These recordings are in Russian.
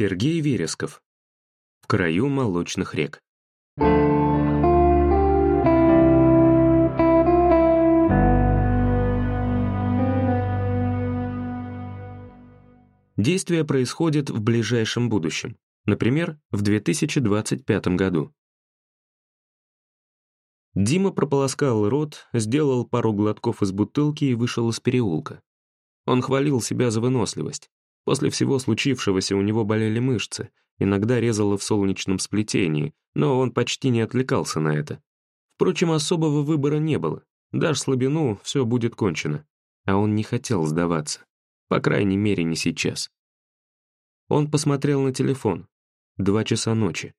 Сергей Вересков. В краю молочных рек. Действие происходит в ближайшем будущем, например, в 2025 году. Дима прополоскал рот, сделал пару глотков из бутылки и вышел из переулка. Он хвалил себя за выносливость. После всего случившегося у него болели мышцы, иногда резало в солнечном сплетении, но он почти не отвлекался на это. Впрочем, особого выбора не было. Дашь слабину, все будет кончено. А он не хотел сдаваться. По крайней мере, не сейчас. Он посмотрел на телефон. Два часа ночи.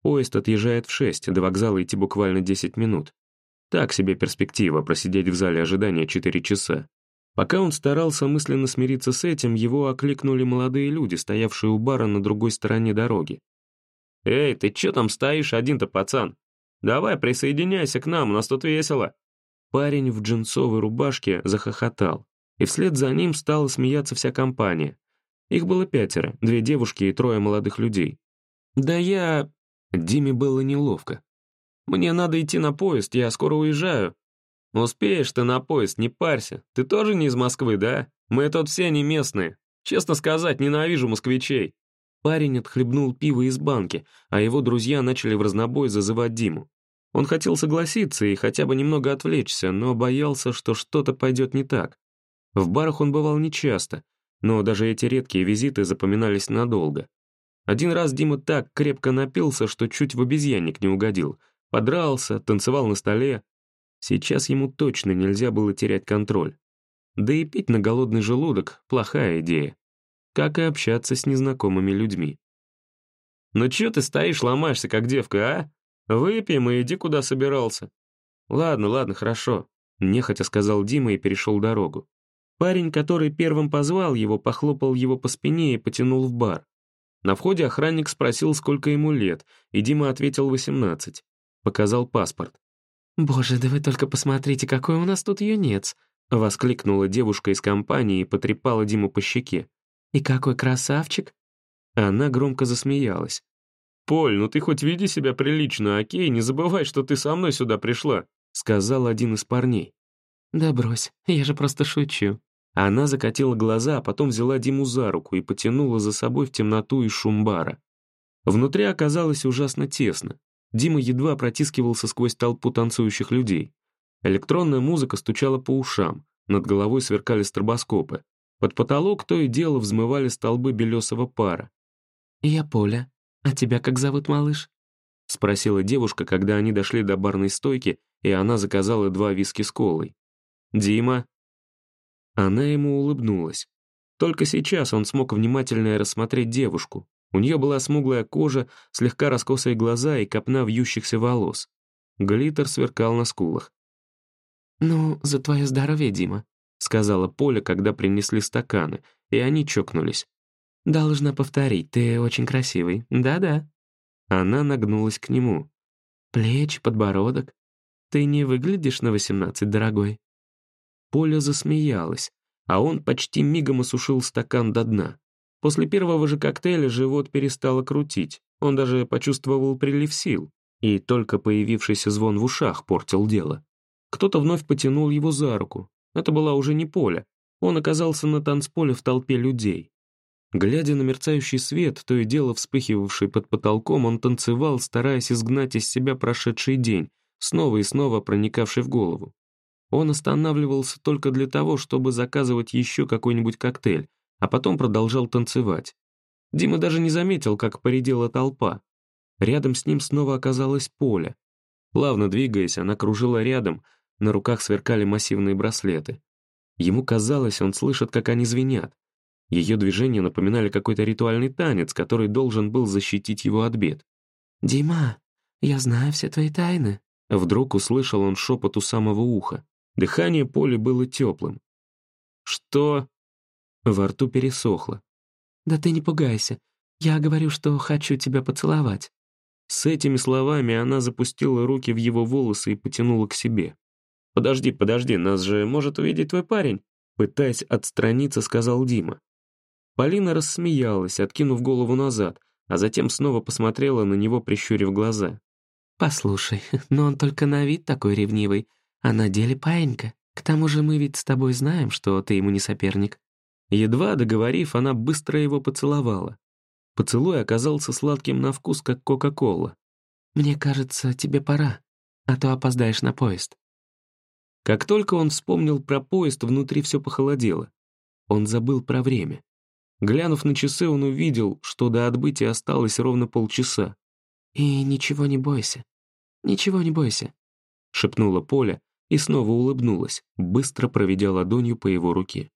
Поезд отъезжает в шесть, до вокзала идти буквально десять минут. Так себе перспектива просидеть в зале ожидания четыре часа. Пока он старался мысленно смириться с этим, его окликнули молодые люди, стоявшие у бара на другой стороне дороги. «Эй, ты чё там стоишь один-то, пацан? Давай присоединяйся к нам, у нас тут весело!» Парень в джинсовой рубашке захохотал, и вслед за ним стала смеяться вся компания. Их было пятеро, две девушки и трое молодых людей. «Да я...» Диме было неловко. «Мне надо идти на поезд, я скоро уезжаю. «Успеешь ты на поезд, не парься. Ты тоже не из Москвы, да? Мы тут все не местные. Честно сказать, ненавижу москвичей». Парень отхлебнул пиво из банки, а его друзья начали в разнобой зазывать Диму. Он хотел согласиться и хотя бы немного отвлечься, но боялся, что что-то пойдет не так. В барах он бывал нечасто, но даже эти редкие визиты запоминались надолго. Один раз Дима так крепко напился, что чуть в обезьянник не угодил. Подрался, танцевал на столе, Сейчас ему точно нельзя было терять контроль. Да и пить на голодный желудок — плохая идея. Как и общаться с незнакомыми людьми. «Ну чё ты стоишь, ломаешься, как девка, а? Выпьем и иди, куда собирался». «Ладно, ладно, хорошо», — нехотя сказал Дима и перешел дорогу. Парень, который первым позвал его, похлопал его по спине и потянул в бар. На входе охранник спросил, сколько ему лет, и Дима ответил 18. Показал паспорт. «Боже, да вы только посмотрите, какой у нас тут юнец!» — воскликнула девушка из компании и потрепала Диму по щеке. «И какой красавчик!» Она громко засмеялась. «Поль, ну ты хоть веди себя прилично, окей? Не забывай, что ты со мной сюда пришла», — сказал один из парней. «Да брось, я же просто шучу». Она закатила глаза, а потом взяла Диму за руку и потянула за собой в темноту из шумбара. Внутри оказалось ужасно тесно. Дима едва протискивался сквозь толпу танцующих людей. Электронная музыка стучала по ушам, над головой сверкали стробоскопы. Под потолок то и дело взмывали столбы белесого пара. «Я Поля. А тебя как зовут, малыш?» — спросила девушка, когда они дошли до барной стойки, и она заказала два виски с колой. «Дима». Она ему улыбнулась. Только сейчас он смог внимательно рассмотреть девушку, у нее была смуглая кожа, слегка раскосые глаза и копна вьющихся волос. Глиттер сверкал на скулах. «Ну, за твое здоровье, Дима», — сказала Поля, когда принесли стаканы, и они чокнулись. «Должна повторить, ты очень красивый, да-да». Она нагнулась к нему. «Плечи, подбородок. Ты не выглядишь на восемнадцать, дорогой». Поля засмеялась, а он почти мигом осушил стакан до дна. После первого же коктейля живот перестало крутить, он даже почувствовал прилив сил, и только появившийся звон в ушах портил дело. Кто-то вновь потянул его за руку. Это была уже не Поля. Он оказался на танцполе в толпе людей. Глядя на мерцающий свет, то и дело вспыхивавший под потолком, он танцевал, стараясь изгнать из себя прошедший день, снова и снова проникавший в голову. Он останавливался только для того, чтобы заказывать еще какой-нибудь коктейль, а потом продолжал танцевать. Дима даже не заметил, как поредела толпа. Рядом с ним снова оказалось поле. Плавно двигаясь, она кружила рядом, на руках сверкали массивные браслеты. Ему казалось, он слышит, как они звенят. Ее движения напоминали какой-то ритуальный танец, который должен был защитить его от бед. «Дима, я знаю все твои тайны», Вдруг услышал он шепот у самого уха. Дыхание Поли было теплым. «Что?» Во рту пересохло. «Да ты не пугайся. Я говорю, что хочу тебя поцеловать». С этими словами она запустила руки в его волосы и потянула к себе. «Подожди, подожди, нас же может увидеть твой парень», пытаясь отстраниться, сказал Дима. Полина рассмеялась, откинув голову назад, а затем снова посмотрела на него, прищурив глаза. «Послушай, но он только на вид такой ревнивый, а на деле паинька. К тому же мы ведь с тобой знаем, что ты ему не соперник». Едва договорив, она быстро его поцеловала. Поцелуй оказался сладким на вкус, как Кока-Кола. «Мне кажется, тебе пора, а то опоздаешь на поезд». Как только он вспомнил про поезд, внутри все похолодело. Он забыл про время. Глянув на часы, он увидел, что до отбытия осталось ровно полчаса. «И ничего не бойся, ничего не бойся», — шепнула Поля и снова улыбнулась, быстро проведя ладонью по его руке.